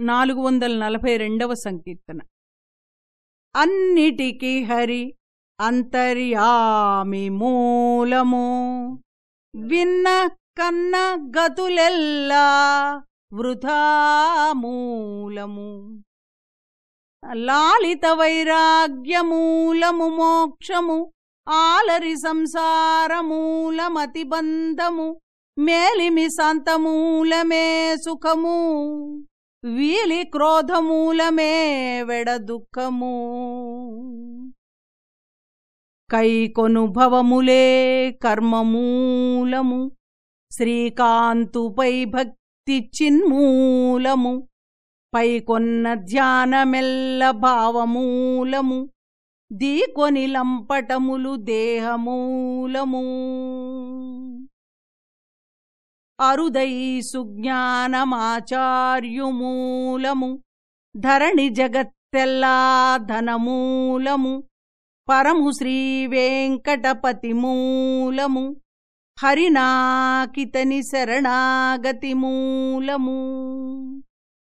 నాలుగు వందల నలభై రెండవ సంకీర్తన. అన్నిటికీ హరి అంతర్యామి మూలము. విన్న కన్న గతులెల్లా వృధా మూలము. లాలిత వైరాగ్యమూలము మోక్షము. ఆలరి సంసారమూలమతిబంధము మేలిమి సంతమూలమే సుఖము. వీలి క్రోధమూలమే వెడ దుఃఖము. కైకొనుభవములే కర్మమూలము. శ్రీకాంతుపై భక్తి చిన్మూలము. పైకొన్న ధ్యానమెల్ల భావమూలము. దీకొని లంపటములు దేహమూలము. అరుదై సుజ్ఞానమాచార్యుమూలము ధరణి జగత్తెల్లా ధనమూలము పరము శ్రీ వెంకటపతి మూలము హరినాకితని శరణాగతి మూలము